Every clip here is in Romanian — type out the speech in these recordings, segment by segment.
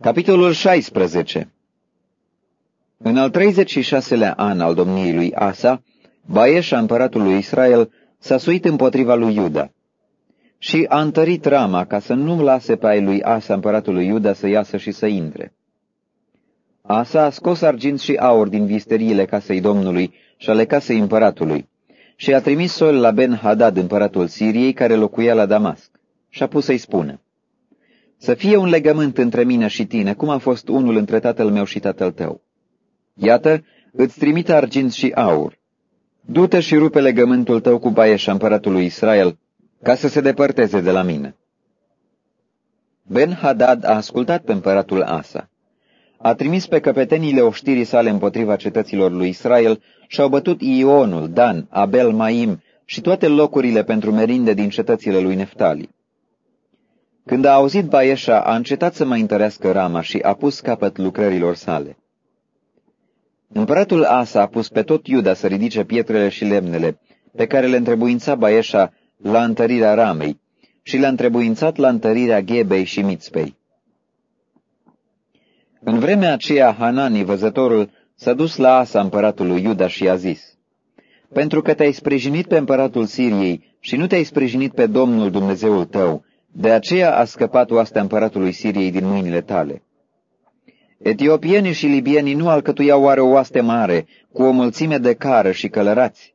Capitolul 16 În al 36-lea an al domniei lui Asa, Baeșa, împăratul lui Israel, s-a suit împotriva lui Iuda. Și a întărit rama ca să nu lase pe ai lui Asa, împăratul lui Iuda, să iasă și să intre. Asa a scos argint și aur din visteriile casei Domnului și ale casei împăratului și a trimis sol la Ben-Hadad, împăratul Siriei, care locuia la Damasc, și a pus să-i spună, Să fie un legământ între mine și tine, cum a fost unul între tatăl meu și tatăl tău. Iată, îți trimit argint și aur. Du-te și rupe legământul tău cu Baeșa, împăratul lui Israel, ca să se depărteze de la mine. Ben-Hadad a ascultat pe împăratul Asa. A trimis pe căpeteniile oștirii sale împotriva cetăților lui Israel și au bătut Ionul, Dan, Abel, Maim și toate locurile pentru merinde din cetățile lui Neftali. Când a auzit Baeșa, a încetat să mai întărească rama și a pus capăt lucrărilor sale. Împăratul Asa a pus pe tot Iuda să ridice pietrele și lemnele, pe care le întrebuința Baeșa la întărirea ramei și le-a întrebuințat la întărirea Ghebei și Mițpei. În vremea aceea, Hanani, văzătorul, s-a dus la Asa, împăratul lui Iuda, și a zis, Pentru că te-ai sprijinit pe împăratul Siriei și nu te-ai sprijinit pe Domnul Dumnezeul tău, de aceea a scăpat oastea împăratului Siriei din mâinile tale. Etiopienii și libienii nu alcătuiau oare o oaste mare, cu o mulțime de cară și călărați?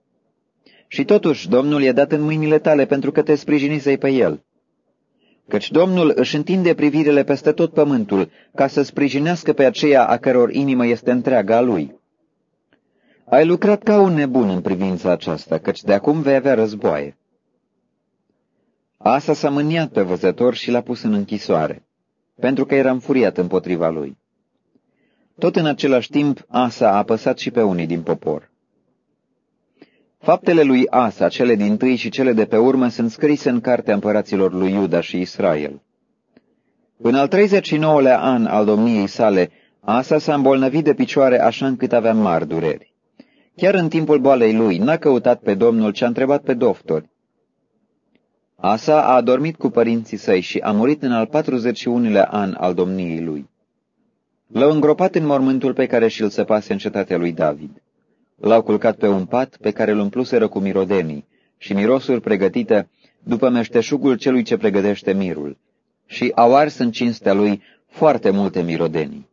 Și totuși Domnul i-a dat în mâinile tale pentru că te sprijinisei pe el. Căci Domnul își întinde privirile peste tot pământul, ca să sprijinească pe aceea a căror inimă este întreaga a lui. Ai lucrat ca un nebun în privința aceasta, căci de acum vei avea războaie. Asa s-a mâniat pe văzător și l-a pus în închisoare, pentru că era înfuriat împotriva lui. Tot în același timp, Asa a apăsat și pe unii din popor. Faptele lui Asa, cele din tâi și cele de pe urmă, sunt scrise în cartea împăraților lui Iuda și Israel. În al 39-lea an al domniei sale, Asa s-a îmbolnăvit de picioare așa încât avea mari dureri. Chiar în timpul boalei lui, n-a căutat pe Domnul, ci a întrebat pe doctori. Asa a adormit cu părinții săi și a murit în al 41-lea an al domniei lui. L-au îngropat în mormântul pe care și-l săpase în cetatea lui David. L-au culcat pe un pat pe care îl umpluseră cu mirodenii și mirosuri pregătite după meșteșugul celui ce pregătește mirul și au ars în cinstea lui foarte multe mirodenii.